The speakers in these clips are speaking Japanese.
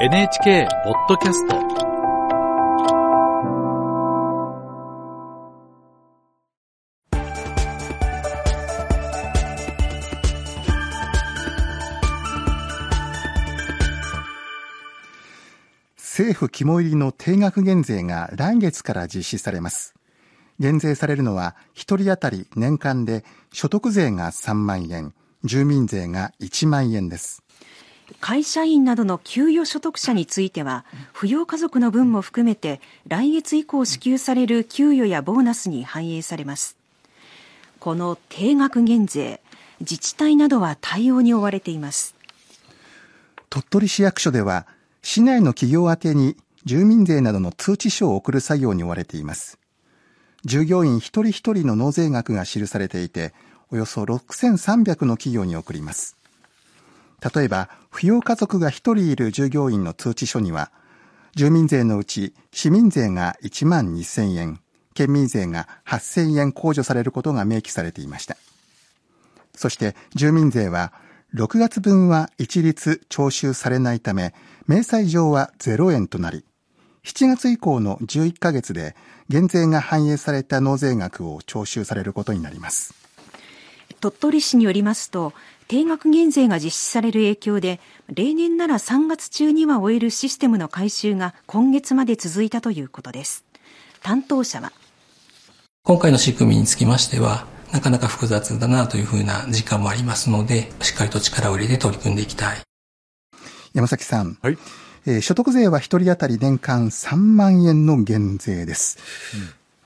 NHK ポッドキャスト政府肝入りの定額減税が来月から実施されます。減税されるのは、1人当たり年間で所得税が3万円、住民税が1万円です。会社員などの給与所得者については、扶養家族の分も含めて、来月以降支給される給与やボーナスに反映されます。この定額減税、自治体などは対応に追われています。鳥取市役所では、市内の企業宛てに住民税などの通知書を送る作業に追われています。従業員一人一人の納税額が記されていて、およそ6300の企業に送ります。例えば、扶養家族が一人いる従業員の通知書には、住民税のうち市民税が1万2000円、県民税が8000円控除されることが明記されていました。そして住民税は6月分は一律徴収されないため、明細上は0円となり、7月以降の11ヶ月で減税が反映された納税額を徴収されることになります。鳥取市によりますと、定額減税が実施される影響で、例年なら3月中には終えるシステムの改修が今月まで続いたということです。担当者は。今回の仕組みにつきましては、なかなか複雑だなというふうな時間もありますので、しっかりと力を入れて取り組んでいきたい。山崎さん。はい。えー所得税は一人当たり年間3万円の減税です。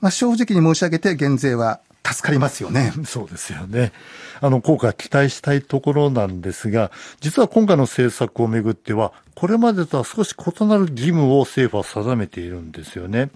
まあ、正直に申し上げて減税は助かりますよね。そうですよね。あの、効果期待したいところなんですが、実は今回の政策をめぐっては、これまでとは少し異なる義務を政府は定めているんですよね。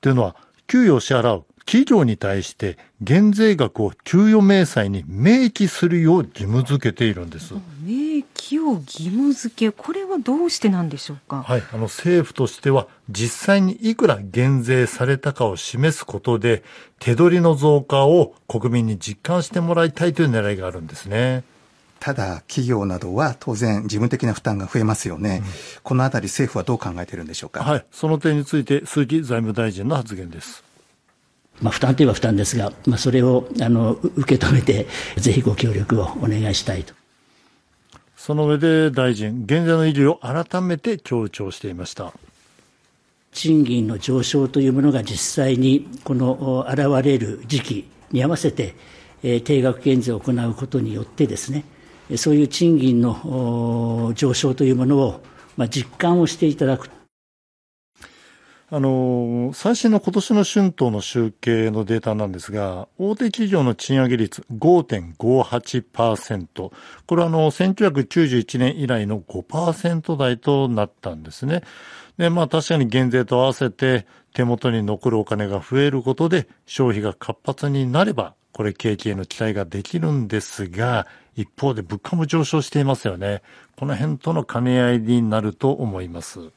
というのは、給与を支払う企業に対して減税額を給与明細に明記するよう義務付けているんです。明記を義務付け、これはどうしてなんでしょうか？はい。あの、政府としては、実際にいくら減税されたかを示すことで、手取りの増加を国民に実感してもらいたいという狙いがあるんですね。ただ、企業などは当然事務的な負担が増えますよね。このあたり政府はどう考えているんでしょうか？はい。その点について、鈴木財務大臣の発言です。まあ、負担といえば負担ですが、まあ、それをあのう受け止めて、ぜひご協力をお願いしたいと。その上で大臣、減税の意義を改めて強調していました。賃金の上昇というものが実際にこのお現れる時期に合わせて、えー定額減税を行うことによってですね、えーそういう賃金のお上昇というものを、まあ、実感をしていただく。あの、最新の今年の春闘の集計のデータなんですが、大手企業の賃上げ率5.58%。これはあの、1991年以来の5%台となったんですね。で、まあ確かに減税と合わせて手元に残るお金が増えることで消費が活発になれば、これ景気への期待ができるんですが、一方で物価も上昇していますよね。この辺との兼ね合いになると思います。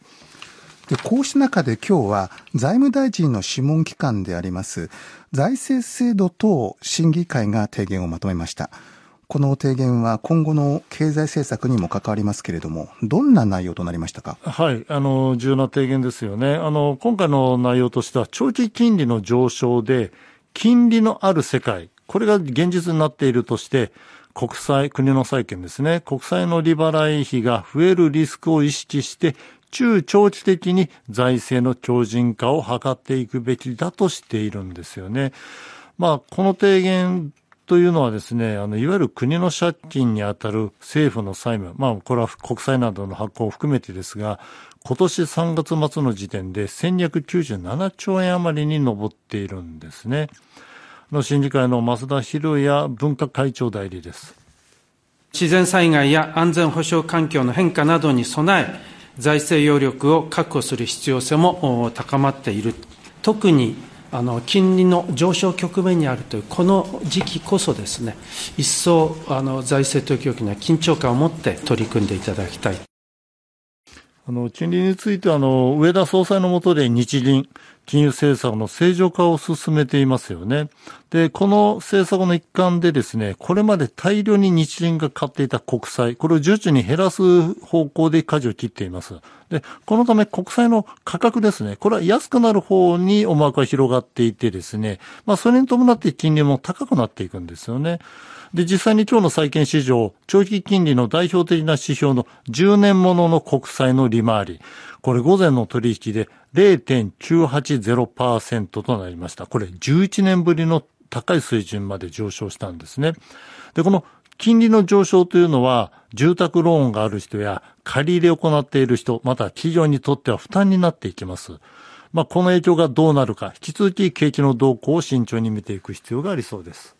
でこうした中で今日は財務大臣の諮問機関であります財政制度等審議会が提言をまとめました。この提言は今後の経済政策にも関わりますけれども、どんな内容となりましたか？はい、あの、重要な提言ですよね。あの、今回の内容としては、長期金利の上昇で、金利のある世界、これが現実になっているとして、国債、国の債券ですね、国債の利払い費が増えるリスクを意識して、中長期的に財政の強靭化を図っていくべきだとしているんですよね。まあ、この提言というのはですね、あの、いわゆる国の借金にあたる政府の債務、まあ、これは国債などの発行を含めてですが、今年3月末の時点で1297兆円余りに上っているんですね。の審議会の増田博也文化会長代理です。自然災害や安全保障環境の変化などに備え、財政余力を確保する必要性も高まっている。特にあの金利の上昇局面にあるというこの時期こそですね、一層あの財政当局には緊張感を持って取り組んでいただきたい。あの、金利について、あの、上田総裁の下で日銀、金融政策の正常化を進めていますよね。で、この政策の一環でですね、これまで大量に日銀が買っていた国債、これを徐々に減らす方向で舵を切っています。で、このため国債の価格ですね、これは安くなる方に思惑が広がっていてですね、まあそれに伴って金利も高くなっていくんですよね。で、実際に今日の債券市場、長期金利の代表的な指標の10年ものの国債の利回り、これ午前の取引で0.980%となりました。これ11年ぶりの高い水準まで上昇したんですね。で、この金利の上昇というのは、住宅ローンがある人や借り入れを行っている人、また企業にとっては負担になっていきます。まあ、この影響がどうなるか、引き続き景気の動向を慎重に見ていく必要がありそうです。